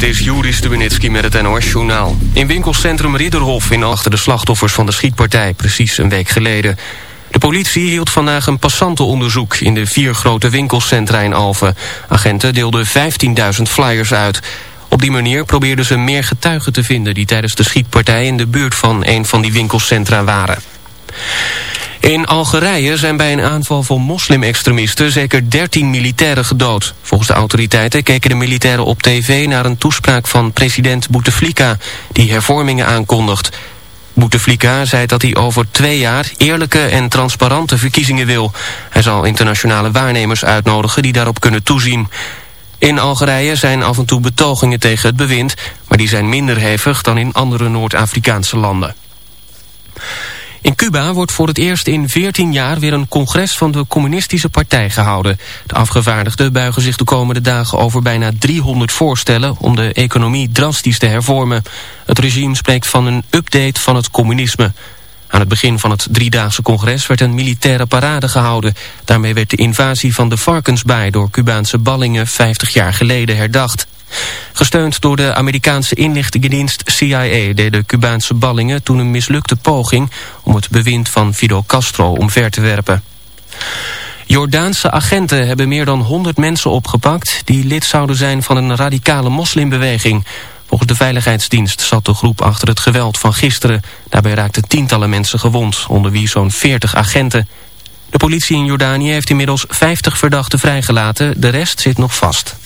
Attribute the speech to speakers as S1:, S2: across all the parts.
S1: Dit is Juri Stubenitski met het NOS-journaal. In winkelcentrum Ridderhof in achter de slachtoffers van de schietpartij... precies een week geleden. De politie hield vandaag een passantenonderzoek... in de vier grote winkelcentra in Alphen. Agenten deelden 15.000 flyers uit. Op die manier probeerden ze meer getuigen te vinden... die tijdens de schietpartij in de buurt van een van die winkelcentra waren. In Algerije zijn bij een aanval van moslimextremisten zeker 13 militairen gedood. Volgens de autoriteiten keken de militairen op tv naar een toespraak van president Bouteflika, die hervormingen aankondigt. Bouteflika zei dat hij over twee jaar eerlijke en transparante verkiezingen wil. Hij zal internationale waarnemers uitnodigen die daarop kunnen toezien. In Algerije zijn af en toe betogingen tegen het bewind, maar die zijn minder hevig dan in andere Noord-Afrikaanse landen. In Cuba wordt voor het eerst in 14 jaar weer een congres van de communistische partij gehouden. De afgevaardigden buigen zich de komende dagen over bijna 300 voorstellen om de economie drastisch te hervormen. Het regime spreekt van een update van het communisme. Aan het begin van het driedaagse congres werd een militaire parade gehouden. Daarmee werd de invasie van de Varkensbaai door Cubaanse ballingen 50 jaar geleden herdacht. Gesteund door de Amerikaanse inlichtingendienst CIA deden de Cubaanse ballingen toen een mislukte poging om het bewind van Fidel Castro omver te werpen. Jordaanse agenten hebben meer dan 100 mensen opgepakt die lid zouden zijn van een radicale moslimbeweging. Volgens de Veiligheidsdienst zat de groep achter het geweld van gisteren. Daarbij raakten tientallen mensen gewond, onder wie zo'n 40 agenten. De politie in Jordanië heeft inmiddels 50 verdachten vrijgelaten, de rest zit nog vast.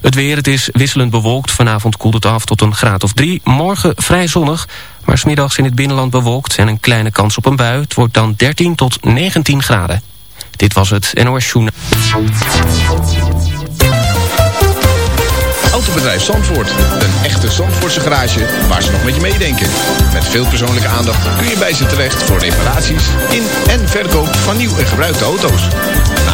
S1: Het weer, het is wisselend bewolkt. Vanavond koelt het af tot een graad of drie. Morgen vrij zonnig, maar smiddags in het binnenland bewolkt... en een kleine kans op een bui. Het wordt dan 13 tot 19 graden. Dit was het NOS Journaal.
S2: Autobedrijf Zandvoort. Een echte Zandvoortse garage waar ze nog met je meedenken. Met veel persoonlijke aandacht kun je bij ze terecht voor reparaties in en verkoop van nieuw en gebruikte auto's.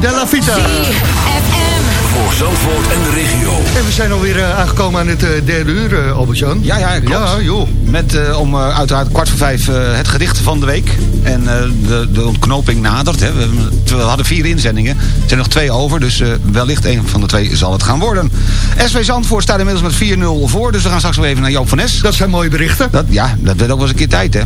S3: Della de la Vita.
S4: Voor Zandvoort en de regio.
S3: En we zijn alweer uh, aangekomen aan het eh, derde uur, eh, Albert-Jan.
S5: Ja, ja, klopt.
S3: Ja, joh.
S5: Met om uiteraard kwart voor vijf het gedicht van de week. En de, de, ontknoping nadert. Hè. We, hadden vier inzendingen. Er zijn nog twee over, dus wellicht een van de twee zal het gaan worden. SW Zandvoort staat inmiddels met 4-0 voor. Dus we gaan straks wel even naar Joop van Es.
S3: Dat zijn mooie berichten.
S5: Dat, ja, dat werd ook wel eens een keer tijd, hè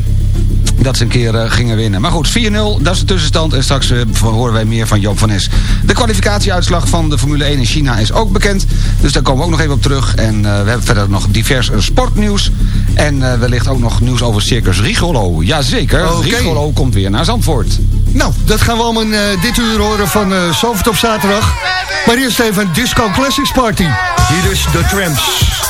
S5: dat ze een keer eh, gingen winnen. Maar goed, 4-0, dat is de tussenstand. En straks uh, horen wij meer van Joop van Es. De kwalificatieuitslag van de Formule 1 in China is ook bekend. Dus daar komen we ook nog even op terug. En eh, we hebben verder nog divers sportnieuws. En wellicht ook nog nieuws over Circus Rigolo. Jazeker,
S3: okay.
S5: Rigolo komt weer naar Zandvoort.
S3: Nou, dat gaan we allemaal dit uur horen van uh, Zandvoort op zaterdag. Maar eerst even een Disco Classics Party. Hier is
S6: de Tramps.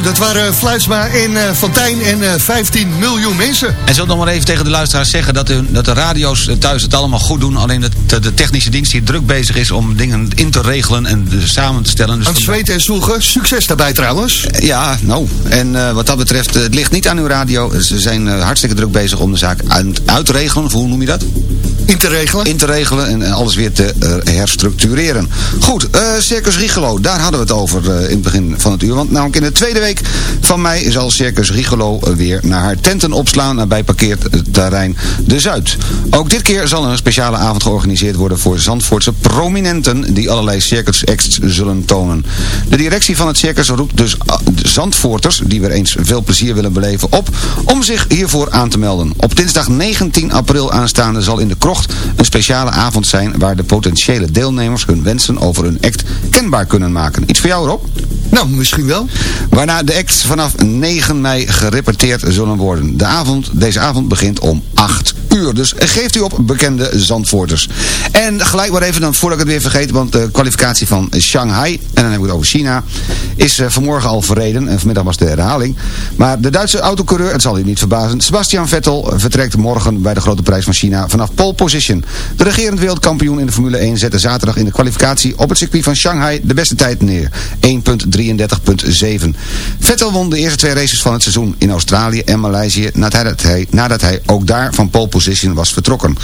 S3: Zo, dat waren Fluitsma en eh, Fontijn en eh, 15 miljoen mensen.
S5: En zal nog maar even tegen de luisteraars zeggen dat de, dat de radio's eh, thuis het allemaal goed doen. Alleen dat de, de technische dienst hier druk bezig is om dingen in te regelen en eh, samen te stellen. Dus
S3: Aan het zweten en zwoegen. Succes daarbij trouwens.
S5: Ja, nou. En eh, wat dat betreft, eh, het ligt niet aan uw radio. Ze zijn eh, hartstikke druk bezig om de zaak uit, uit te regelen. Of hoe noem je dat?
S3: In te regelen.
S5: In te regelen en, en alles weer te eh, herstructureren. Goed, eh, Circus Rigolo, daar hadden we het over eh, in het begin van het uur. Want namelijk in de tweede week van mei zal Circus Rigolo weer naar haar tenten opslaan nabij parkeerterrein De Zuid. Ook dit keer zal er een speciale avond georganiseerd worden voor Zandvoortse prominenten die allerlei circus acts zullen tonen. De directie van het circus roept dus ah, Zandvoorters, die weer eens veel plezier willen beleven, op om zich hiervoor aan te melden. Op dinsdag 19 april aanstaande zal in de krocht een speciale avond zijn waar de potentiële deelnemers hun wensen over hun act kenbaar kunnen maken. Iets voor jou Rob?
S3: Nou, misschien wel.
S5: Waarna de acts vanaf 9 mei gerepeteerd zullen worden. De avond, deze avond begint om 8 uur. Dus geeft u op bekende Zandvoorters. En gelijk maar even, dan, voordat ik het weer vergeet, want de kwalificatie van Shanghai, en dan heb ik het over China, is eh, vanmorgen al verreden. En vanmiddag was de herhaling. Maar de Duitse autocoureur, het zal u niet verbazen, Sebastian Vettel vertrekt morgen bij de grote prijs van China vanaf pole position. De regerend wereldkampioen in de Formule 1 zette zaterdag in de kwalificatie op het circuit van Shanghai de beste tijd neer. 1.33.7. Vettel won de eerste twee races van het seizoen in Australië en Maleisië nadat hij, nadat hij ook daar van pole position was vertrokken.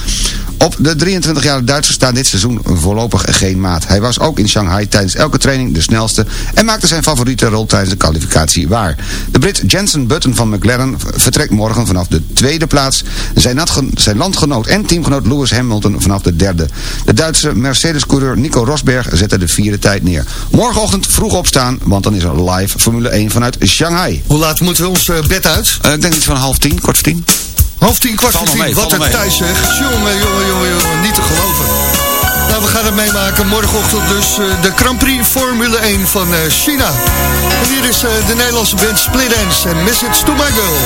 S5: Op de 23-jarige Duitser staat dit seizoen voorlopig geen maat. Hij was ook in Shanghai tijdens elke training de snelste en maakte zijn favoriete rol tijdens de kwalificatie waar. De Brit Jensen Button van McLaren vertrekt morgen vanaf de tweede plaats. Zijn, zijn landgenoot en teamgenoot Lewis Hamilton vanaf de derde. De Duitse Mercedes-coureur Nico Rosberg zette de vierde tijd neer. Morgenochtend vroeg opstaan, want dan is er live Formule 1 vanuit Shanghai.
S3: Hoe laat moeten we ons eh, bed uit?
S5: Eh, ik denk iets van half tien, kwart voor tien.
S3: Half tien, kwart voor tien. Wat een thuis zeg. Jongen, jongen, jongen, jongen. Niet te geloven. Nou, we gaan het meemaken. Morgenochtend dus eh, de Grand Prix Formule 1 van eh, China. En hier is eh, de Nederlandse band Split Ends en Message to My Girl.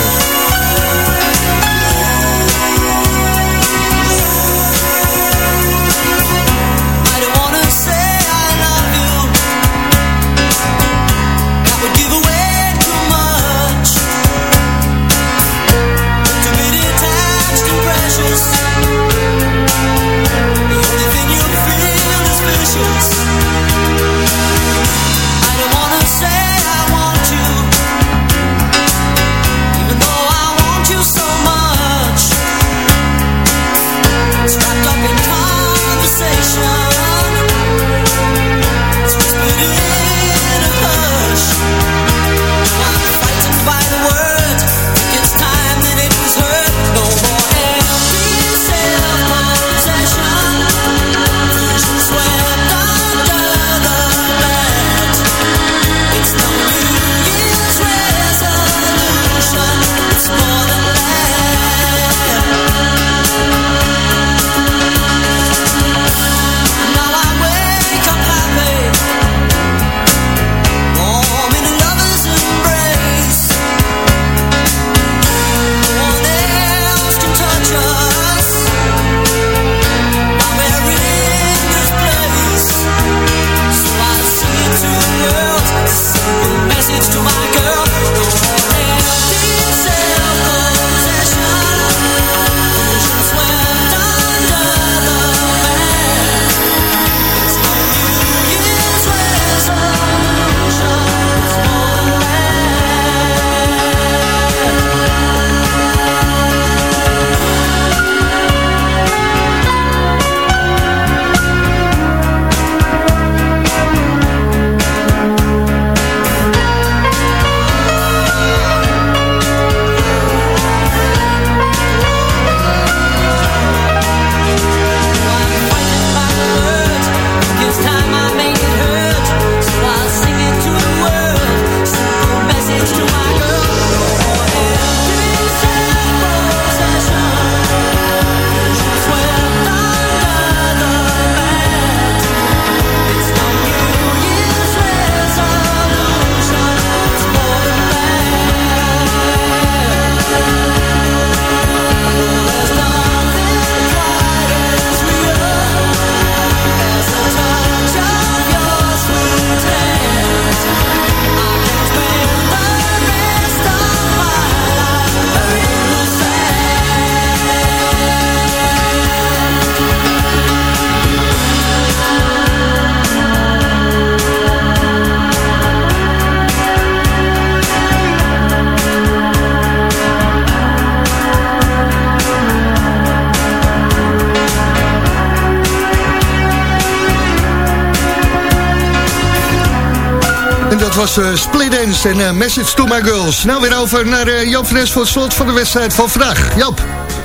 S3: Uh, Split Dance en uh, Message to My Girls. Nou weer over naar uh, Joop van Es voor het slot van de wedstrijd van vandaag. Joop.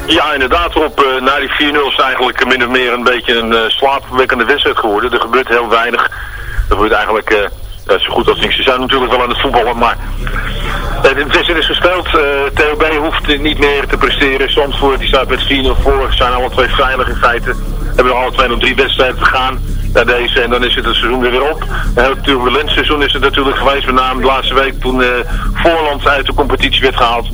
S7: Ja, inderdaad. Uh, na die 4-0 is eigenlijk min of meer een beetje een uh, slaapwekkende wedstrijd geworden. Er gebeurt heel weinig. Er gebeurt eigenlijk uh, zo goed als niks. Ze zijn natuurlijk wel aan het voetballen, maar de wedstrijd is gespeeld. TOB hoeft niet meer te presteren. Zandvoort die staat met 4-0 voor. Ze zijn alle twee veilig in feite. Hebben nog alle twee nog drie wedstrijden te gaan naar deze. En dan is het het seizoen weer op. Een heel turbulent seizoen is het natuurlijk geweest. Met name de laatste week toen uh, Voorland uit de competitie werd gehaald.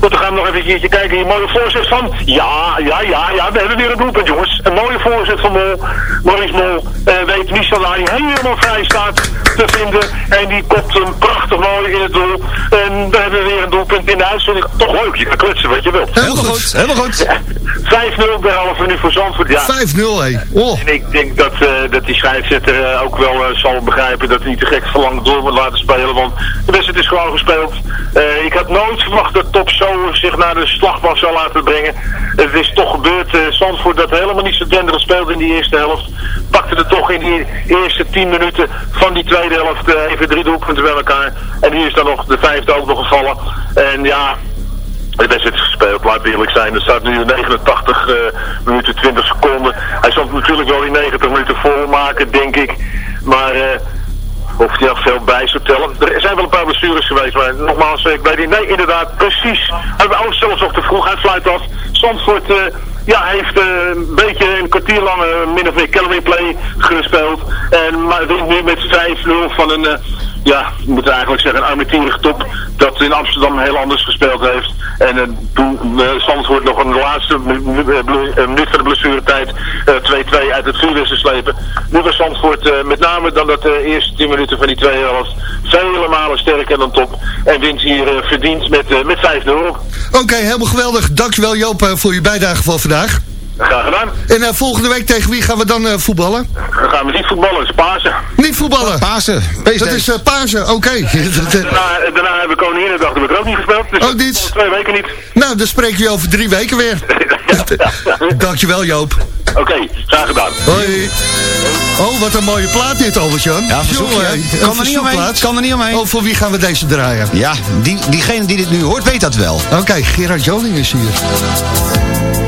S7: Goed, dan gaan we nog even een kijken. Hier mooie voorzet van... Ja, ja, ja, ja. We hebben weer een doelpunt, jongens. Een mooie voorzet van Mol. Maurice Mol uh, weet Michel daar helemaal vrij staat te vinden. En die kopt hem prachtig mooi in het doel. En we hebben weer een doelpunt in de uitzending. Toch leuk, je kan kletsen wat je wilt.
S3: Helemaal goed, helemaal goed.
S7: 5-0 bij half minuut voor Zandvoort. Ja.
S3: 5-0, hé. Oh.
S7: En ik denk dat, uh, dat die scheidsrechter uh, ook wel uh, zal begrijpen dat hij niet te gek verlangd door moet laten spelen. Want de wedstrijd is gewoon gespeeld. Ik had nooit verwacht dat Top zo zich naar de slagbank zou laten brengen. Het is toch gebeurd. Zandvoort dat helemaal niet zo denderend speelde in die eerste helft. Pakte er toch in die eerste 10 minuten van die tweede helft even drie doelpunten bij elkaar. En hier is dan nog de vijfde ook nog gevallen. En ja, de wedstrijd gespeeld, laat eerlijk zijn. Er staat nu 89 uh, minuten 20 seconden. Hij zal het natuurlijk wel in 90 minuten volmaken, denk ik. Maar uh, of hij nog veel bij zou tellen. Er zijn wel een paar blessures geweest, maar nogmaals, ik weet niet. Nee, inderdaad, precies. Hij was zelfs nog te vroeg, hij fluit af. Zandvoort uh, ja, heeft een beetje een kwartier lang min of meer Callaway play gespeeld. En maar nu met 5-0 van een... Ja, je moet eigenlijk zeggen, een armetierige top dat in Amsterdam heel anders gespeeld heeft. En uh, toen uh, Zandvoort nog een laatste minuut van de blessuretijd 2-2 uh, uit het vuur wist te slepen. Nu was Zandvoort met name dan dat de eerste 10 minuten van die tweede helft vele malen sterker dan top. En wint hier verdiend met, met 5-0.
S3: Oké, helemaal geweldig. Dankjewel Joop voor je bijdrage van vandaag.
S7: Graag gedaan.
S3: En uh, volgende week tegen wie gaan we dan uh, voetballen?
S7: Dan gaan we niet voetballen, het is Pasen.
S3: Niet voetballen?
S5: Pasen.
S3: Dat is uh, Pasen, oké. Okay.
S7: daarna, daarna hebben we Koninginnedag, dat heb ik ook niet gespeeld. Dus
S3: oh, dit?
S7: twee weken niet.
S3: Nou, dan spreken we over drie weken weer. Dankjewel Joop.
S7: Oké, okay, graag gedaan.
S3: Hoi. Oh, wat een mooie plaat dit, Albert-Jan.
S5: Ja, Jongen, kan er niet omheen. Kan er niet omheen.
S3: Oh, voor wie gaan we deze draaien?
S5: Ja, die, diegene die dit nu hoort, weet dat wel.
S3: Oké, okay, Gerard Joling is hier.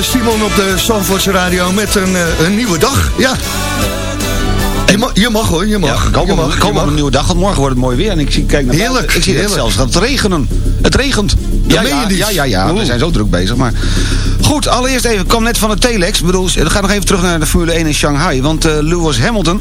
S3: Simon op de Zandvoortse Radio met een, eh, een nieuwe dag. Ja. Je mag, je mag hoor, je mag.
S5: Ja, kom
S3: je
S5: op,
S3: mag,
S5: op een nieuwe dag, want morgen wordt het mooi weer. En ik zie, kijk naar
S3: Heerlijk,
S5: buiten, Ik zie het
S3: heerlijk.
S5: zelfs gaat regenen. Het regent. Ja, ja, ja, ja, ja, we zijn zo druk bezig. Maar goed, allereerst even, ik kwam net van de Telex. Ik bedoel, we gaan nog even terug naar de Formule 1 in Shanghai. Want eh, Lewis Hamilton,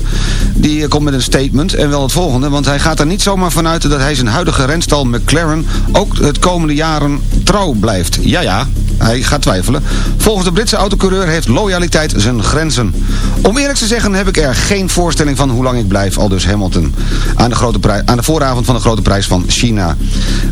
S5: die eh, komt met een statement. En wel het volgende, want hij gaat er niet zomaar vanuit dat hij zijn huidige renstal McLaren ook het komende jaren trouw blijft. Ja, ja, hij gaat twijfelen. Volgens de Britse autocoureur heeft loyaliteit zijn grenzen. Om eerlijk te zeggen heb ik er geen voorstelling van hoe lang ik blijf, al dus Hamilton. Aan de, grote aan de vooravond van de grote prijs van China.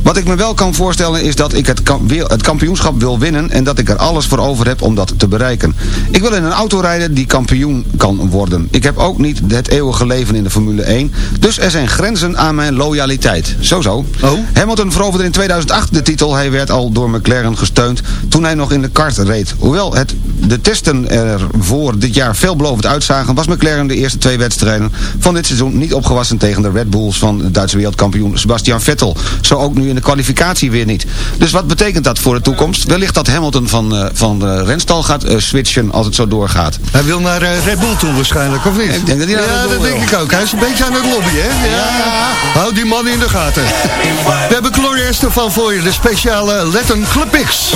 S5: Wat ik me wel kan voorstellen is dat ik het, het kampioenschap wil winnen... en dat ik er alles voor over heb om dat te bereiken. Ik wil in een auto rijden die kampioen kan worden. Ik heb ook niet het eeuwige leven in de Formule 1... dus er zijn grenzen aan mijn loyaliteit. Zo zo.
S3: Oh.
S5: Hamilton veroverde in 2008 de titel. Hij werd al door McLaren gesteund toen hij nog in de kart reed. Hoewel het, de testen er voor dit jaar veelbelovend uitzagen... was McLaren de eerste twee wedstrijden van dit seizoen niet opgewassen tegen de Red Bulls van de Duitse wereldkampioen Sebastian Vettel. Zo ook nu in de kwalificatie weer niet. Dus wat betekent dat voor de toekomst? Wellicht dat Hamilton van, eh, van de renstal gaat eh, switchen als het zo doorgaat.
S3: Hij wil naar eh, Red Bull toe waarschijnlijk, of niet?
S5: Ik denk dat hij naar
S3: ja,
S5: Red Bull
S3: dat denk
S5: wil.
S3: ik ook. Hij is een beetje aan het lobbyen, hè? Ja. Houd die man in de gaten. We hebben Gloria Estefan voor je, de speciale Latin Club Mix.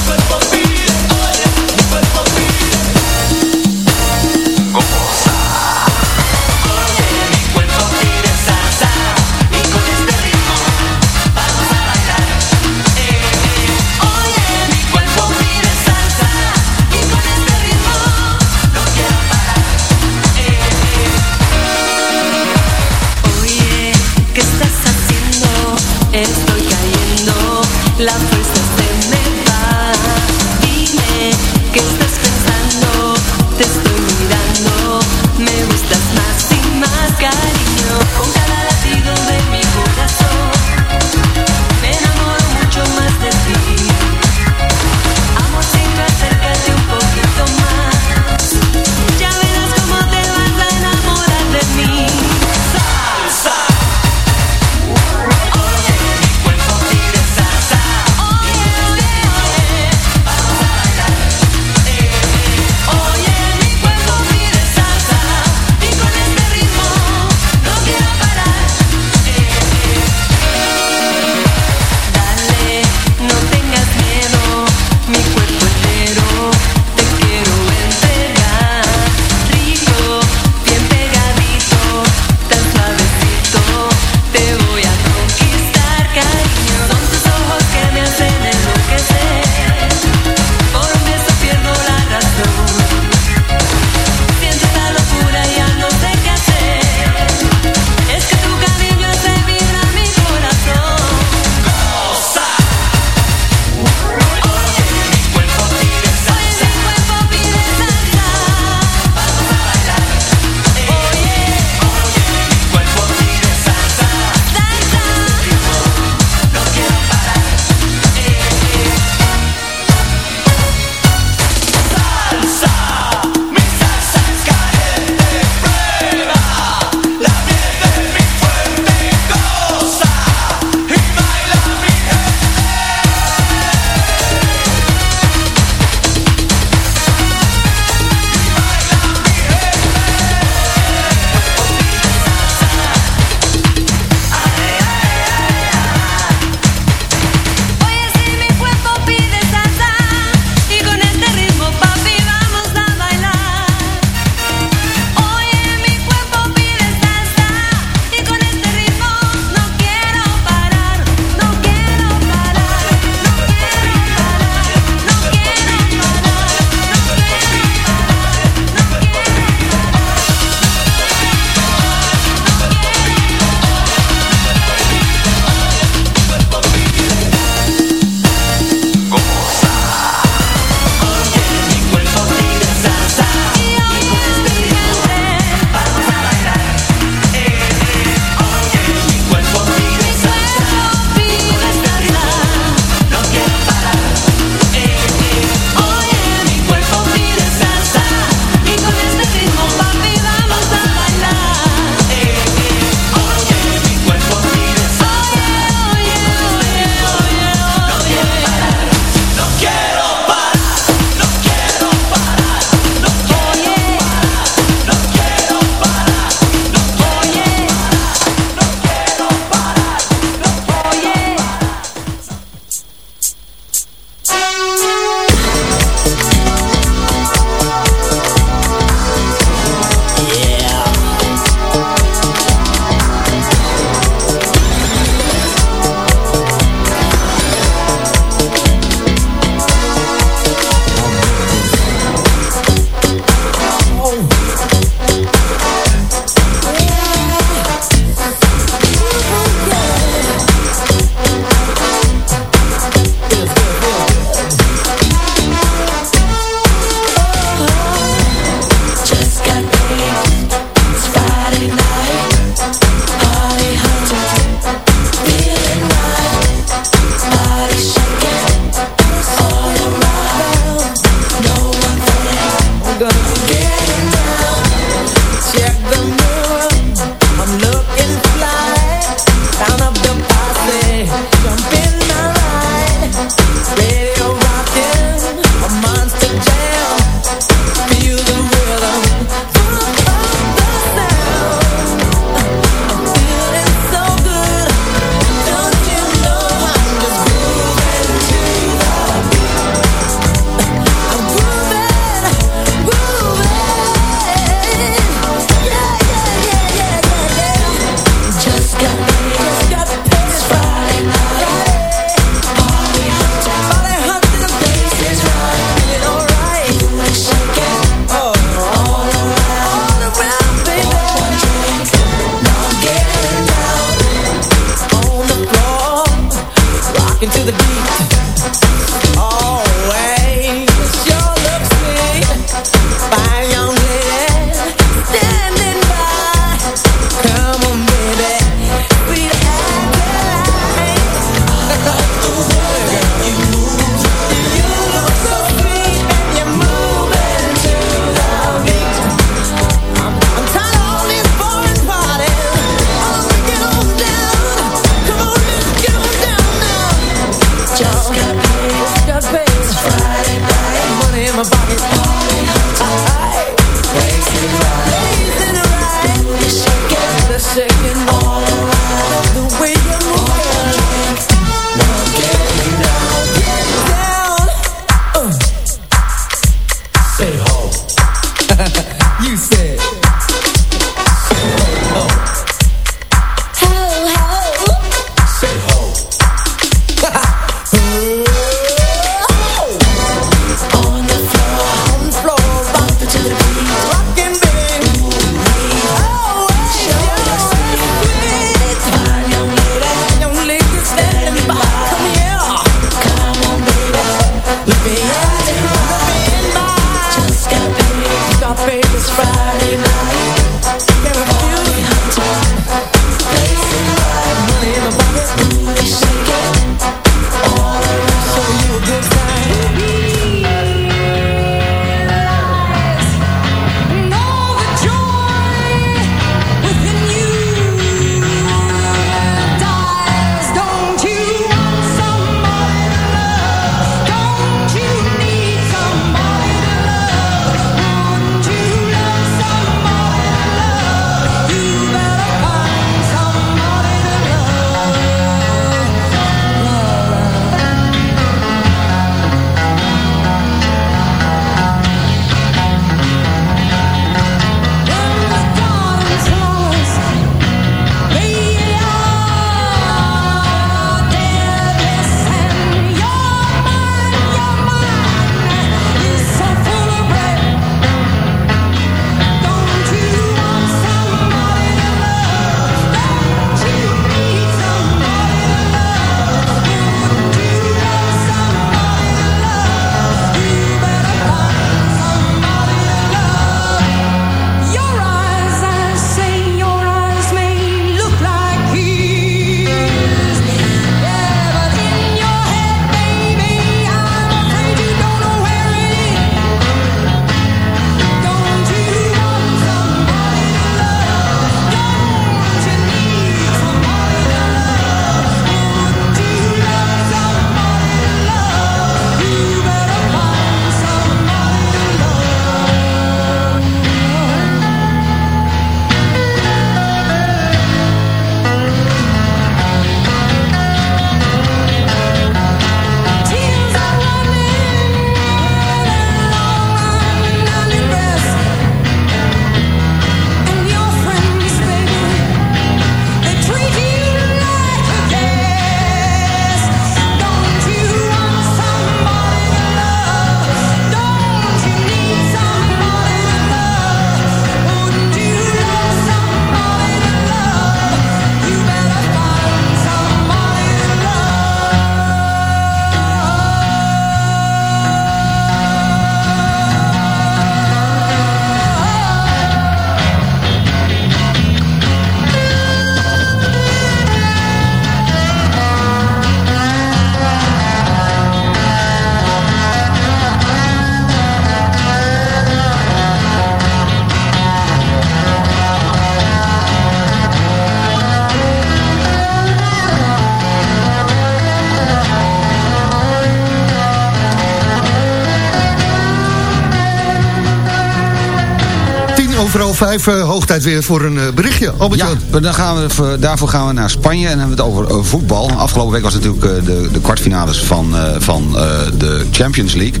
S3: vijf eh, uh, hoogtijd weer voor een eh, berichtje.
S5: Ja, dan gaan we, eh, daarvoor gaan we naar Spanje en hebben we het over voetbal. Afgelopen week was natuurlijk de, de kwartfinales van, van de Champions League.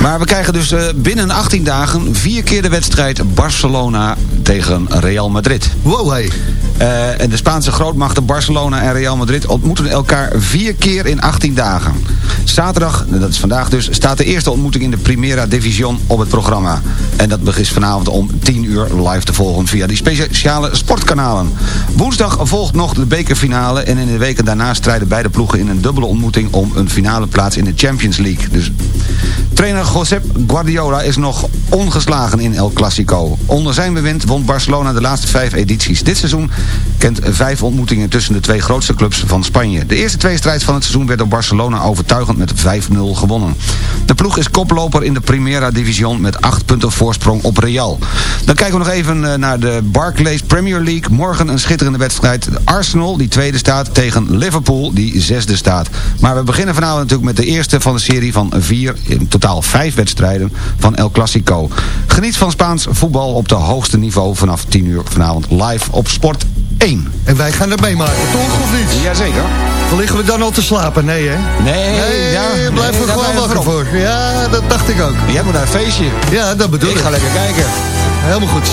S5: Maar we krijgen dus binnen 18 dagen vier keer de wedstrijd Barcelona tegen Real Madrid.
S3: Wow, hey.
S5: Eh, en de Spaanse grootmachten Barcelona en Real Madrid ontmoeten elkaar vier keer in 18 dagen. Zaterdag, dat is vandaag dus, staat de eerste ontmoeting in de Primera Division op het programma. En dat begint vanavond om 10 uur live te volgen via die speciale sportkanalen. Woensdag volgt nog de bekerfinale en in de weken daarna strijden beide ploegen in een dubbele ontmoeting om een finale plaats in de Champions League. Dus trainer Josep Guardiola is nog ongeslagen in El Clasico. Onder zijn bewind won Barcelona de laatste vijf edities. Dit seizoen kent vijf ontmoetingen tussen de twee grootste clubs van Spanje. De eerste twee strijds van het seizoen werd door Barcelona overtuigend met 5-0 gewonnen. De ploeg is koploper in de Primera Division met 8 punten voorsprong op Real. Dan kijken we nog even eh, naar de Barclays Premier League. Morgen een schitterende wedstrijd. Arsenal, die tweede staat, tegen Liverpool, die zesde staat. Maar we beginnen vanavond natuurlijk met de eerste van de serie van vier, in totaal vijf wedstrijden van El Clasico. Geniet van Spaans voetbal op de hoogste niveau vanaf 10 uur vanavond live op Sport 1.
S8: En wij gaan het meemaken, toch of niet?
S5: Jazeker.
S8: Dan liggen we dan al te slapen? Nee, hè?
S5: Nee,
S8: Nee,
S5: ja,
S8: blijven
S5: nee,
S8: we
S5: daar
S8: gewoon wakker
S5: voor.
S8: voor. Ja, dat dacht ik ook.
S5: Jij moet naar een feestje.
S8: Ja, dat bedoel ik.
S5: Ik ga lekker kijken.
S8: Helemaal goed.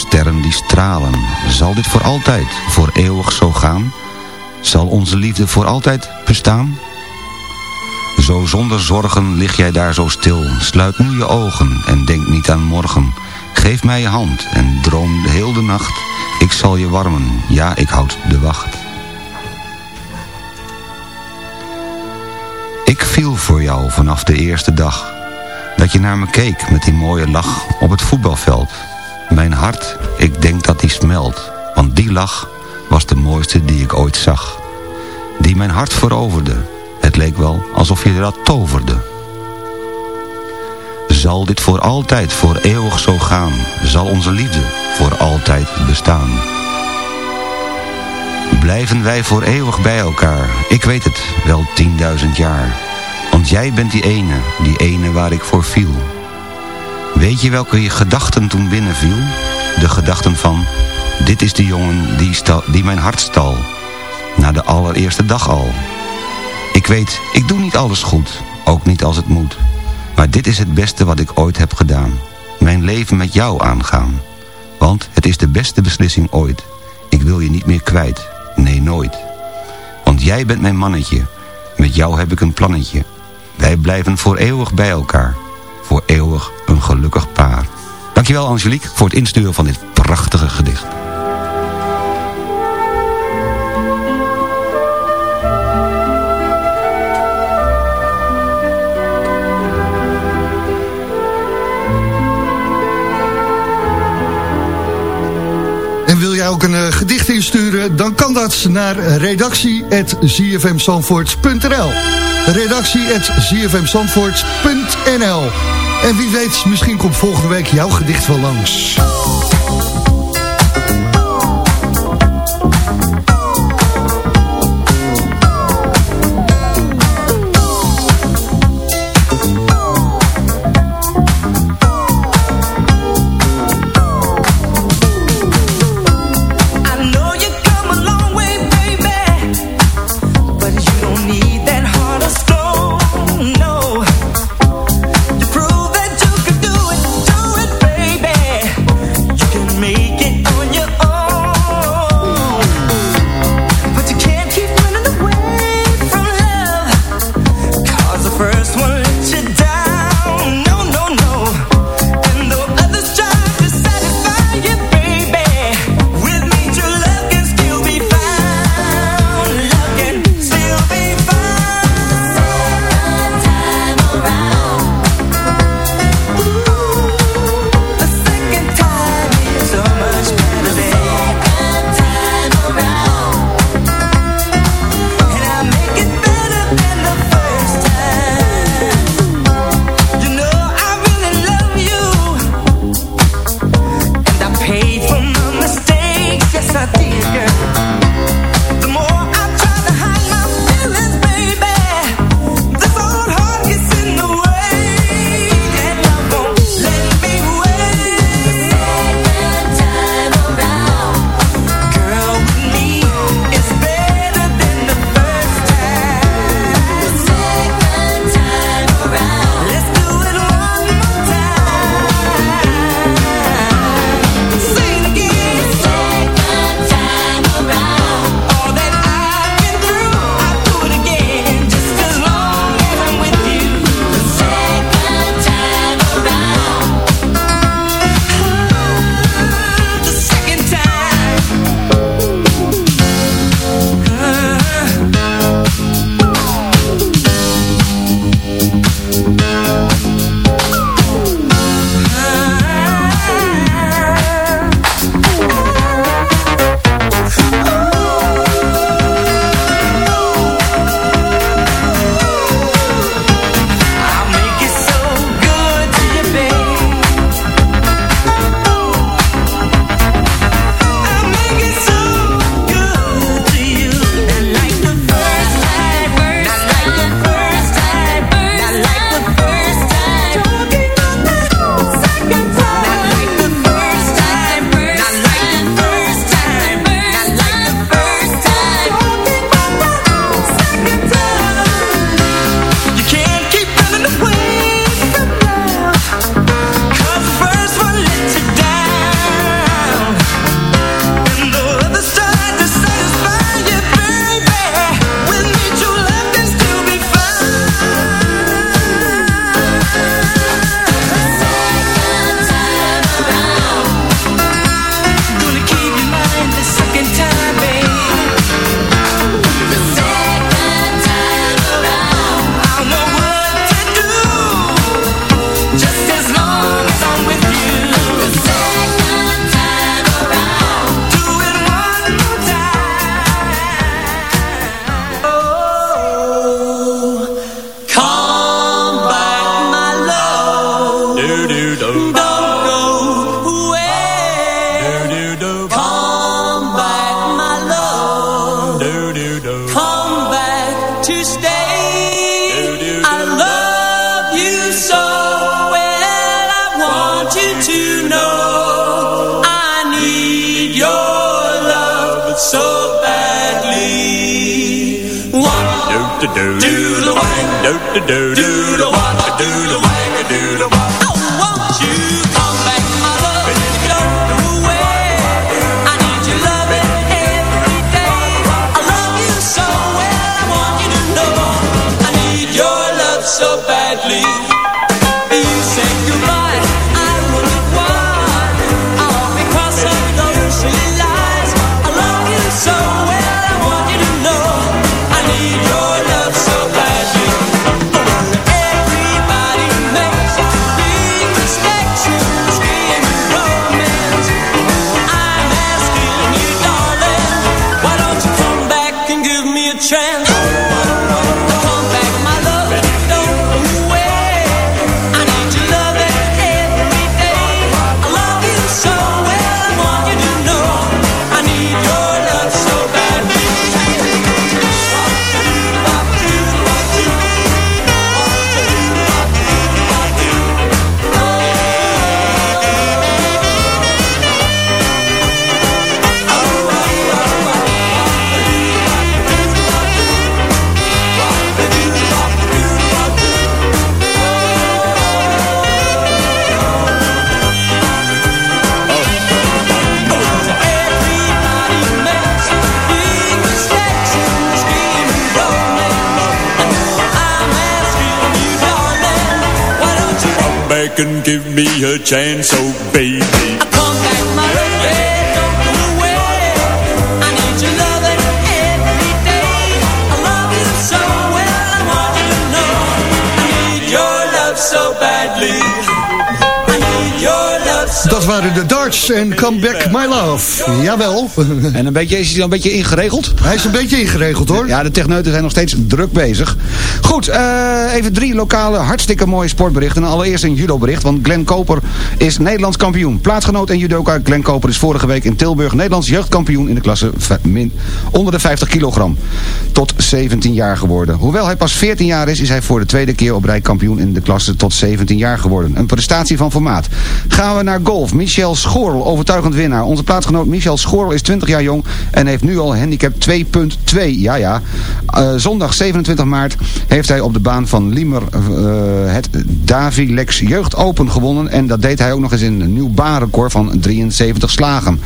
S5: Sterren die stralen. Zal dit voor altijd, voor eeuwig zo gaan? Zal onze liefde voor altijd bestaan? Zo zonder zorgen lig jij daar zo stil, sluit nu je ogen en denk niet aan morgen. Geef mij je hand en droom heel de nacht, ik zal je warmen, ja ik houd de wacht. Ik viel voor jou vanaf de eerste dag. Dat je naar me keek met die mooie lach op het voetbalveld. Mijn hart, ik denk dat die smelt. Want die lach was de mooiste die ik ooit zag. Die mijn hart veroverde. Het leek wel alsof je dat toverde. Zal dit voor altijd, voor eeuwig zo gaan? Zal onze liefde voor altijd bestaan? Blijven wij voor eeuwig bij elkaar? Ik weet het, wel tienduizend jaar. Want jij bent die ene, die ene waar ik voor viel. Weet je welke je gedachten toen binnenviel? De gedachten van, dit is de jongen die, die mijn hart stal. Na de allereerste dag al. Ik weet, ik doe niet alles goed, ook niet als het moet. Maar dit is het beste wat ik ooit heb gedaan. Mijn leven met jou aangaan. Want het is de beste beslissing ooit. Ik wil je niet meer kwijt. Nee, nooit. Want jij bent mijn mannetje. Met jou heb ik een plannetje. Wij blijven voor eeuwig bij elkaar. Voor eeuwig een gelukkig paar. Dankjewel Angelique voor het insturen van dit prachtige gedicht.
S3: Een eh, gedicht insturen, dan kan dat naar redactie.zfmzandvoort.nl redactie.zfmzandvoort.nl En wie weet, misschien komt volgende week jouw gedicht wel langs.
S9: Do do
S10: do back and give me a chance, oh baby? Come back, my baby, don't go away. I need your loving every day. I love you so well, I want you to know I need your love so badly. I need your love so
S3: Dat waren de darts en Come Back My Love. Jawel.
S5: En een beetje, is hij dan een beetje ingeregeld?
S3: Hij is een beetje ingeregeld hoor.
S5: Ja, de techneuten zijn nog steeds druk bezig. Goed, eh, even drie lokale hartstikke mooie sportberichten. Allereerst een judobericht, want Glenn Koper is Nederlands kampioen. Plaatsgenoot en judoka Glenn Koper is vorige week in Tilburg Nederlands jeugdkampioen in de klasse min- onder de 50 kilogram. Tot 17 jaar geworden. Hoewel hij pas 14 jaar is, is hij voor de tweede keer op rij kampioen in de klasse tot 17 jaar geworden. Een prestatie van formaat. Gaan we naar golf. Michel Schorl, overtuigend winnaar. Onze plaatsgenoot Michel Schorl is 20 jaar jong en heeft nu al handicap 2.2. Ja, ja. Eh, zondag 27 maart heeft hij op de baan van Liemer eh, het Davilex Jeugd Open gewonnen. En dat deed hij ook nog eens in een nieuw baanrecord van 73 slagen.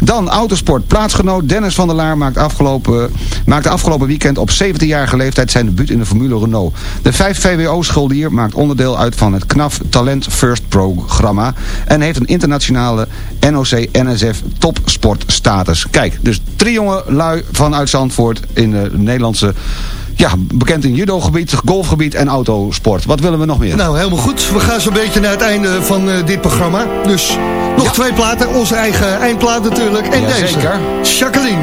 S5: Dan autosport. Plaatsgenoot Dennis van der Laar maakt afgelopen, maakte afgelopen weekend op 17-jarige leeftijd zijn debuut in de Formule Renault. De 5 VWO-scholier maakt onderdeel uit van het KNAF Talent First programma. En heeft een internationale NOC-NSF topsportstatus. Kijk, dus drie jonge lui vanuit Zandvoort in de Nederlandse... Ja, bekend in judogebied, golfgebied en autosport. Wat willen we nog meer?
S3: Nou, helemaal goed. We gaan zo'n beetje naar het einde van eh, dit programma. Dus nog
S5: Ja.
S3: twee platen. Onze eigen eindplaat natuurlijk. En deze.
S5: Jazeker.
S3: Jacqueline.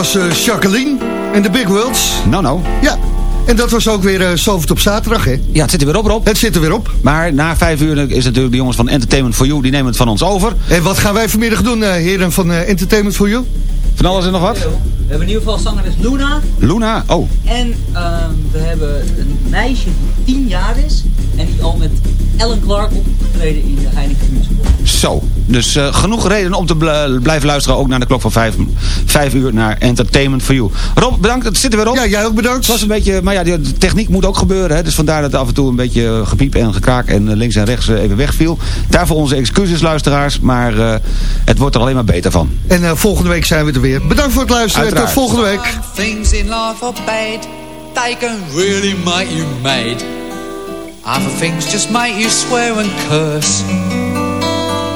S3: Was eh, Jacqueline en de Big Worlds.
S5: Nou, nou.
S3: Ja, en dat was ook weer uh, op zaterdag, hè?
S5: Ja, het zit er weer op, Rob.
S3: Het zit er weer op.
S5: Maar na vijf uur is natuurlijk de jongens van Entertainment for You... die nemen het van ons over.
S3: En wat gaan wij vanmiddag doen, eh, heren van eh, Entertainment for You?
S5: Van alles en nog wat?
S11: We hebben in ieder geval zangeres Luna.
S5: Luna, oh.
S11: En ehm, we hebben een meisje die 10 jaar is. En die al met Ellen Clark opgetreden in de Heineken Musical.
S5: Zo, dus eh, genoeg reden om te bl- blijven luisteren... ook naar de klok van vijf, vijf uur naar Entertainment for You. Rob, bedankt, het zit er weer op.
S3: Ja, jij ook bedankt.
S5: Het was een beetje, maar ja, de techniek moet ook gebeuren. Hè, dus vandaar dat het af en toe een beetje gepiep en gekraak... en eh, links en rechts eh, even wegviel. Daarvoor onze excuses, luisteraars. Maar eh, het wordt er alleen maar beter van.
S3: En eh, volgende week zijn we er weer. Bedankt voor het luisteren.
S5: Uiteraard.
S3: Tot volgende week.
S12: Things in life are bad, they can really make you mad. Other things just make you swear and curse.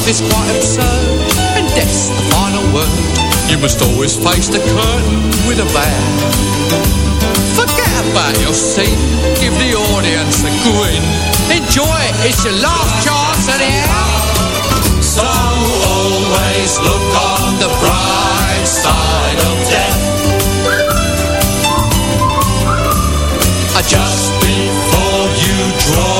S12: life is quite absurd, and death's the final word. You must always face the curtain with a bow. Forget about your seat, give the audience a grin. Enjoy it, it's your last chance anyhow. So always look on the bright side of death. Just before you draw